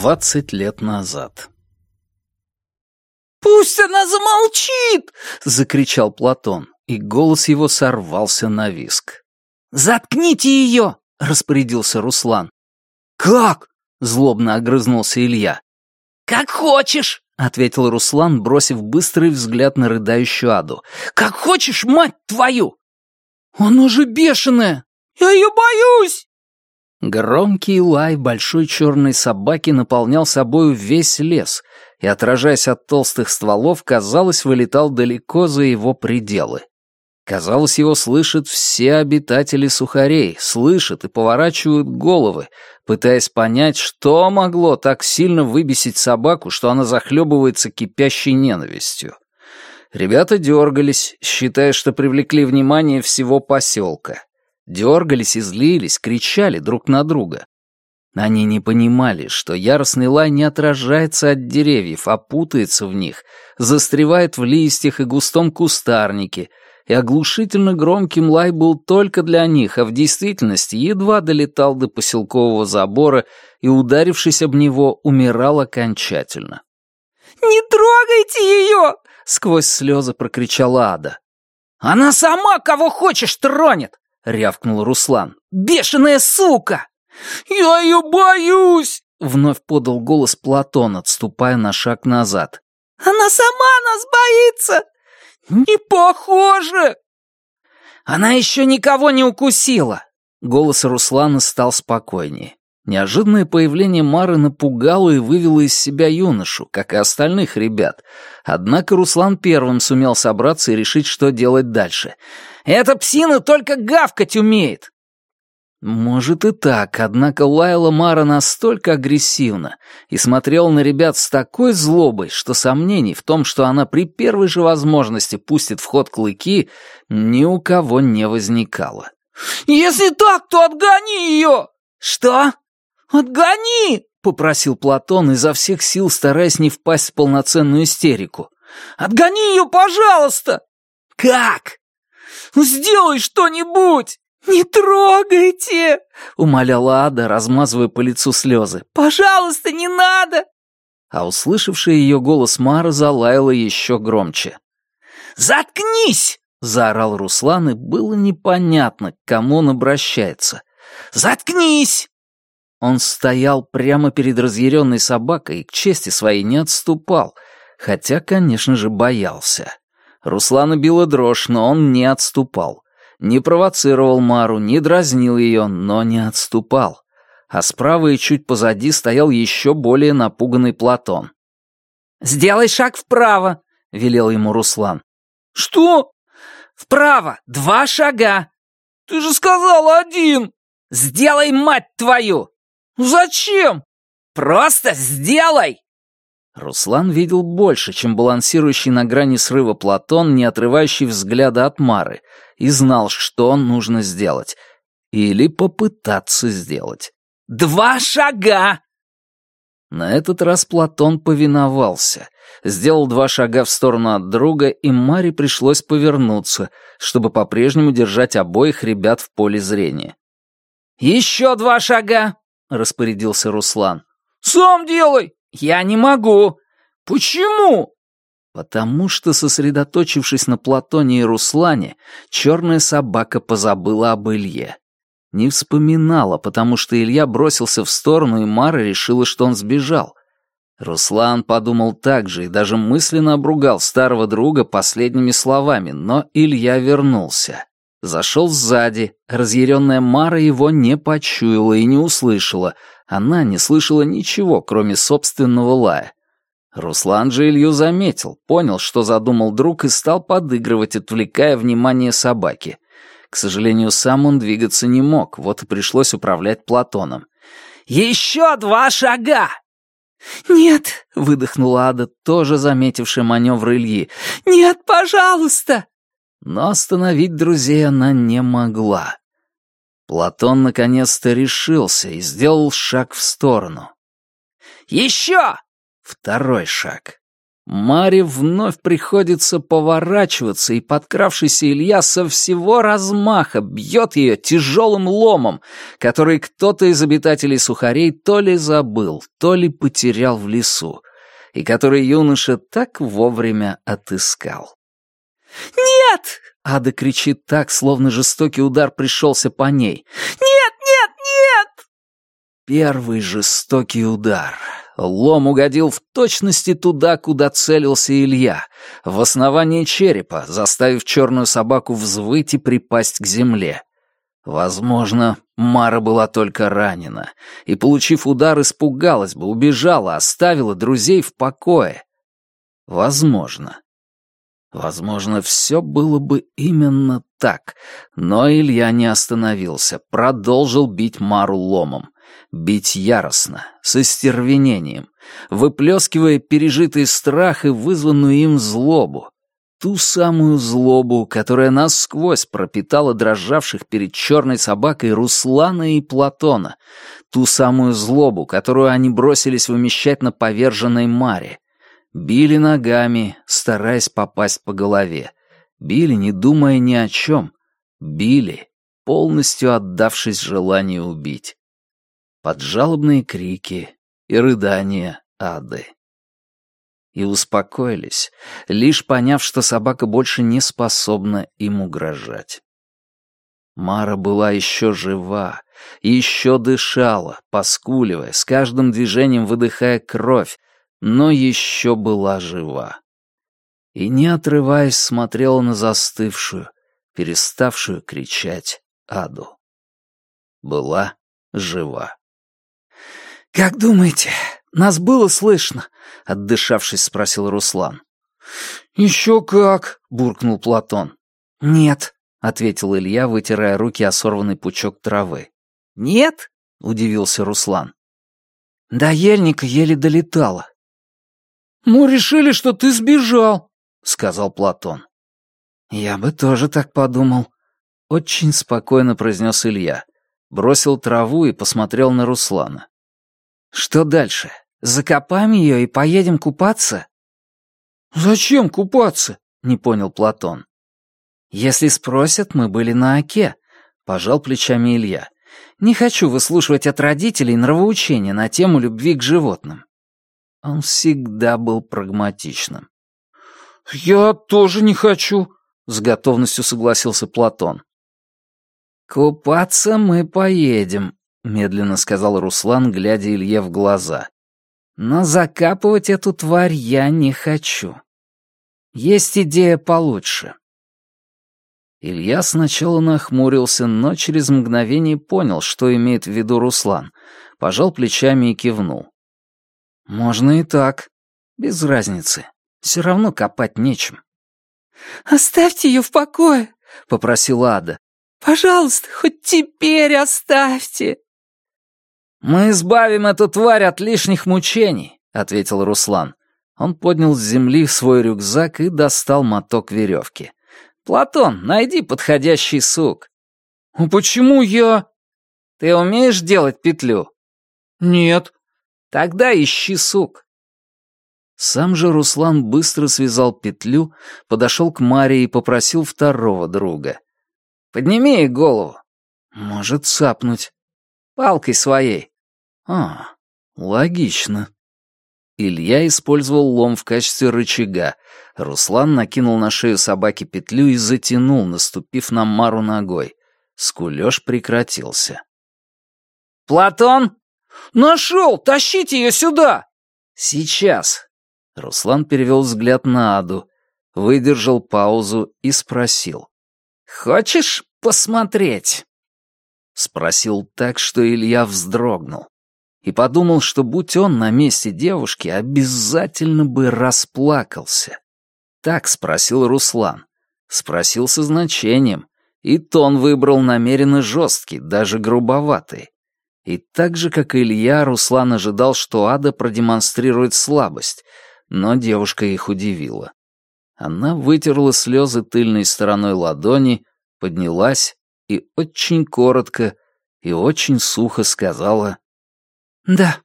Двадцать лет назад. «Пусть она замолчит!» — закричал Платон, и голос его сорвался на виск. «Заткните ее!» — распорядился Руслан. «Как?» — злобно огрызнулся Илья. «Как хочешь!» — ответил Руслан, бросив быстрый взгляд на рыдающую Аду. «Как хочешь, мать твою!» «Оно же бешеное!» «Я ее боюсь!» Громкий лай большой черной собаки наполнял собою весь лес и, отражаясь от толстых стволов, казалось, вылетал далеко за его пределы. Казалось, его слышат все обитатели сухарей, слышат и поворачивают головы, пытаясь понять, что могло так сильно выбесить собаку, что она захлебывается кипящей ненавистью. Ребята дергались, считая, что привлекли внимание всего поселка. Дергались и злились, кричали друг на друга. Они не понимали, что яростный лай не отражается от деревьев, а путается в них, застревает в листьях и густом кустарнике, и оглушительно громким лай был только для них, а в действительности едва долетал до поселкового забора и, ударившись об него, умирал окончательно. «Не трогайте ее!» — сквозь слезы прокричала Ада. «Она сама кого хочешь тронет!» — рявкнул Руслан. «Бешеная сука!» «Я ее боюсь!» — вновь подал голос Платон, отступая на шаг назад. «Она сама нас боится!» «Не похоже!» «Она еще никого не укусила!» Голос Руслана стал спокойнее. Неожиданное появление Мары напугало и вывело из себя юношу, как и остальных ребят. Однако Руслан первым сумел собраться и решить, что делать дальше. «Эта псина только гавкать умеет!» Может и так, однако лаяла Мара настолько агрессивно и смотрела на ребят с такой злобой, что сомнений в том, что она при первой же возможности пустит в ход клыки, ни у кого не возникало. «Если так, то отгони ее!» «Что?» «Отгони!» — попросил Платон, изо всех сил стараясь не впасть в полноценную истерику. «Отгони ее, пожалуйста!» «Как?» «Сделай что-нибудь!» «Не трогайте!» — умоляла Ада, размазывая по лицу слезы. «Пожалуйста, не надо!» А услышавшая ее голос Мара залаяла еще громче. «Заткнись!» — заорал Руслан, и было непонятно, к кому он обращается. «Заткнись!» Он стоял прямо перед разъяренной собакой и к чести своей не отступал, хотя, конечно же, боялся. Руслана била дрожь, но он не отступал. Не провоцировал Мару, не дразнил ее, но не отступал. А справа и чуть позади стоял еще более напуганный Платон. «Сделай шаг вправо», — велел ему Руслан. «Что?» «Вправо! Два шага!» «Ты же сказал один!» «Сделай, мать твою!» «Зачем?» «Просто сделай!» Руслан видел больше, чем балансирующий на грани срыва Платон, не отрывающий взгляда от Мары, и знал, что нужно сделать. Или попытаться сделать. «Два шага!» На этот раз Платон повиновался. Сделал два шага в сторону от друга, и Маре пришлось повернуться, чтобы по-прежнему держать обоих ребят в поле зрения. «Еще два шага!» — распорядился Руслан. «Сам делай!» «Я не могу!» «Почему?» Потому что, сосредоточившись на Платоне и Руслане, черная собака позабыла об Илье. Не вспоминала, потому что Илья бросился в сторону, и Мара решила, что он сбежал. Руслан подумал так же и даже мысленно обругал старого друга последними словами, но Илья вернулся. Зашел сзади, разъяренная Мара его не почуяла и не услышала, она не слышала ничего, кроме собственного лая. Руслан же Илью заметил, понял, что задумал друг, и стал подыгрывать, отвлекая внимание собаки. К сожалению, сам он двигаться не мог, вот и пришлось управлять Платоном. «Еще два шага!» «Нет», — выдохнула Ада, тоже заметившая маневр Ильи. «Нет, пожалуйста!» Но остановить друзей она не могла. Платон наконец-то решился и сделал шаг в сторону. «Еще!» Второй шаг. Маре вновь приходится поворачиваться, и подкравшийся Илья со всего размаха бьет ее тяжелым ломом, который кто-то из обитателей сухарей то ли забыл, то ли потерял в лесу, и который юноша так вовремя отыскал. «Нет!» — Ада кричит так, словно жестокий удар пришелся по ней. «Нет, нет, нет!» Первый жестокий удар — Лом угодил в точности туда, куда целился Илья, в основание черепа, заставив черную собаку взвыть и припасть к земле. Возможно, Мара была только ранена, и, получив удар, испугалась бы, убежала, оставила друзей в покое. Возможно. Возможно, все было бы именно так, но Илья не остановился, продолжил бить Мару ломом бить яростно, с остервенением, выплескивая пережитый страх и вызванную им злобу. Ту самую злобу, которая насквозь пропитала дрожавших перед черной собакой Руслана и Платона. Ту самую злобу, которую они бросились вымещать на поверженной Маре. Били ногами, стараясь попасть по голове. Били, не думая ни о чем. Били, полностью отдавшись желанию убить под жалобные крики и рыдания ады. И успокоились, лишь поняв, что собака больше не способна им угрожать. Мара была еще жива, еще дышала, поскуливая, с каждым движением выдыхая кровь, но еще была жива. И, не отрываясь, смотрела на застывшую, переставшую кричать аду. Была жива. «Как думаете, нас было слышно?» — отдышавшись, спросил Руслан. «Еще как!» — буркнул Платон. «Нет», — ответил Илья, вытирая руки о сорванный пучок травы. «Нет?» — удивился Руслан. «До ельника еле долетало». «Мы решили, что ты сбежал», — сказал Платон. «Я бы тоже так подумал», — очень спокойно произнес Илья. Бросил траву и посмотрел на Руслана. Что дальше? Закопаем ее и поедем купаться? Зачем купаться? Не понял Платон. Если спросят, мы были на оке, пожал плечами Илья. Не хочу выслушивать от родителей нравоучения на тему любви к животным. Он всегда был прагматичным. «Я тоже не хочу», — с готовностью согласился Платон. «Купаться мы поедем», — медленно сказал Руслан, глядя Илье в глаза. «Но закапывать эту тварь я не хочу. Есть идея получше». Илья сначала нахмурился, но через мгновение понял, что имеет в виду Руслан, пожал плечами и кивнул. «Можно и так. Без разницы. Все равно копать нечем». «Оставьте ее в покое», — попросила Ада. «Пожалуйста, хоть теперь оставьте». «Мы избавим эту тварь от лишних мучений», — ответил Руслан. Он поднял с земли свой рюкзак и достал моток веревки. «Платон, найди подходящий сук». «А почему я...» «Ты умеешь делать петлю?» «Нет». «Тогда ищи сук». Сам же Руслан быстро связал петлю, подошел к Маре и попросил второго друга. «Подними ей голову. Может цапнуть. Палкой своей. А, логично. Илья использовал лом в качестве рычага. Руслан накинул на шею собаки петлю и затянул, наступив на Мару ногой. Скулёж прекратился. «Платон! Нашел! Тащите ее сюда!» «Сейчас!» Руслан перевел взгляд на Аду, выдержал паузу и спросил. «Хочешь посмотреть?» Спросил так, что Илья вздрогнул и подумал, что будь он на месте девушки, обязательно бы расплакался. Так спросил Руслан. Спросил со значением, и тон выбрал намеренно жесткий, даже грубоватый. И так же, как Илья, Руслан ожидал, что Ада продемонстрирует слабость, но девушка их удивила. Она вытерла слезы тыльной стороной ладони, поднялась и очень коротко и очень сухо сказала «Да».